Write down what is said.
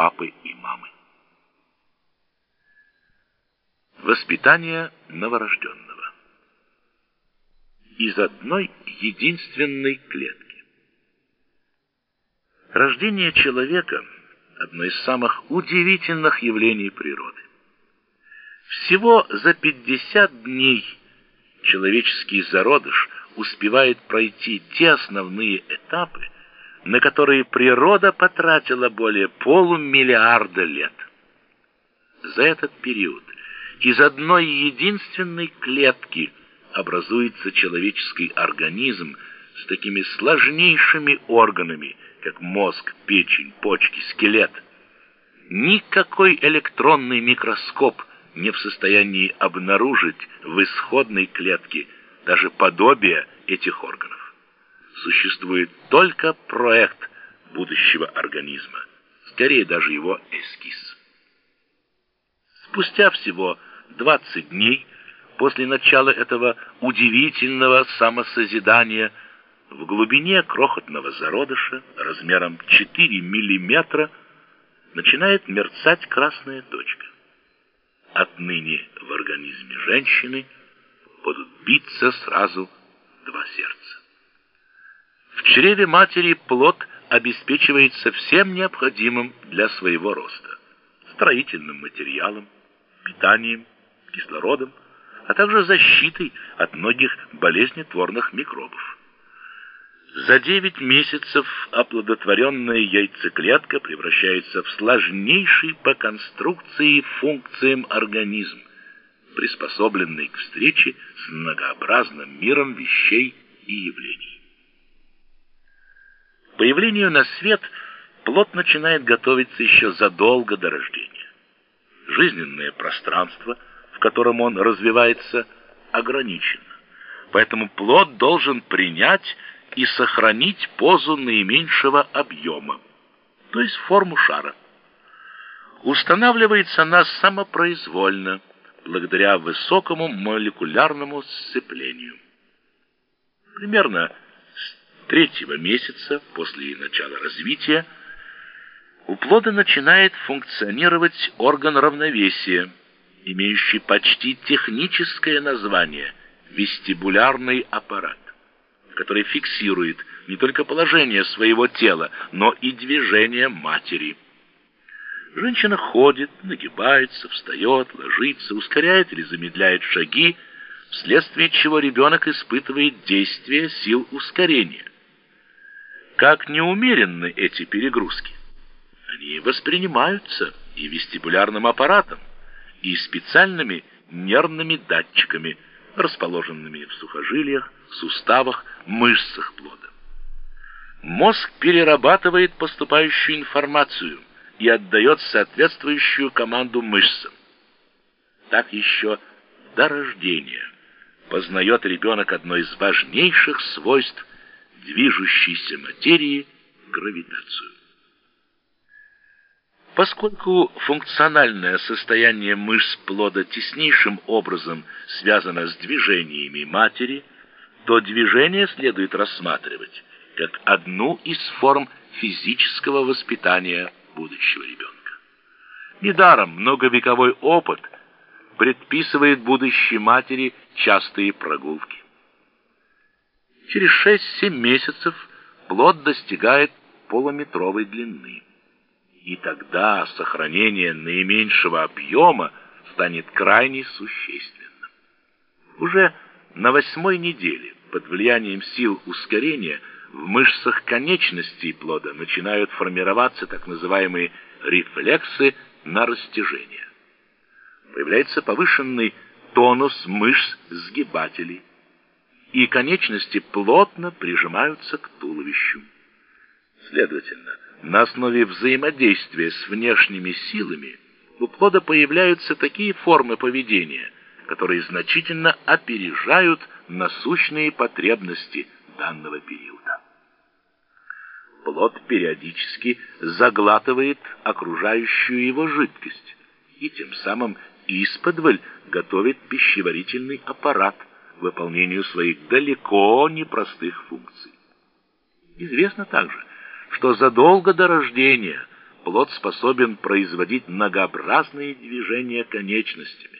папы и мамы. Воспитание новорожденного. Из одной единственной клетки. Рождение человека – одно из самых удивительных явлений природы. Всего за 50 дней человеческий зародыш успевает пройти те основные этапы, на которые природа потратила более полумиллиарда лет. За этот период из одной единственной клетки образуется человеческий организм с такими сложнейшими органами, как мозг, печень, почки, скелет. Никакой электронный микроскоп не в состоянии обнаружить в исходной клетке даже подобие этих органов. Существует только проект будущего организма, скорее даже его эскиз. Спустя всего 20 дней после начала этого удивительного самосозидания в глубине крохотного зародыша размером 4 миллиметра начинает мерцать красная точка. Отныне в организме женщины будут биться сразу два сердца. В чреве матери плод обеспечивается всем необходимым для своего роста: строительным материалом, питанием, кислородом, а также защитой от многих болезнетворных микробов. За 9 месяцев оплодотворенная яйцеклетка превращается в сложнейший по конструкции функциям организм, приспособленный к встрече с многообразным миром вещей и явлений. Появлению на свет плод начинает готовиться еще задолго до рождения. Жизненное пространство – котором он развивается, ограничено. Поэтому плод должен принять и сохранить позу наименьшего объема, то есть форму шара. Устанавливается она самопроизвольно, благодаря высокому молекулярному сцеплению. Примерно третьего месяца после начала развития у плода начинает функционировать орган равновесия – имеющий почти техническое название вестибулярный аппарат, который фиксирует не только положение своего тела, но и движение матери. Женщина ходит, нагибается, встает, ложится, ускоряет или замедляет шаги, вследствие чего ребенок испытывает действие сил ускорения. Как неумеренны эти перегрузки? Они воспринимаются и вестибулярным аппаратом, и специальными нервными датчиками, расположенными в сухожилиях, суставах, мышцах плода. Мозг перерабатывает поступающую информацию и отдает соответствующую команду мышцам. Так еще до рождения познает ребенок одно из важнейших свойств движущейся материи – гравитацию. Поскольку функциональное состояние мышц плода теснейшим образом связано с движениями матери, то движение следует рассматривать как одну из форм физического воспитания будущего ребенка. Недаром многовековой опыт предписывает будущей матери частые прогулки. Через 6-7 месяцев плод достигает полуметровой длины и тогда сохранение наименьшего объема станет крайне существенным. Уже на восьмой неделе под влиянием сил ускорения в мышцах конечностей плода начинают формироваться так называемые рефлексы на растяжение. Появляется повышенный тонус мышц сгибателей, и конечности плотно прижимаются к туловищу. Следовательно, на основе взаимодействия с внешними силами у плода появляются такие формы поведения, которые значительно опережают насущные потребности данного периода. Плод периодически заглатывает окружающую его жидкость и тем самым исподволь готовит пищеварительный аппарат выполнению своих далеко не простых функций. Известно также, что задолго до рождения плод способен производить многообразные движения конечностями,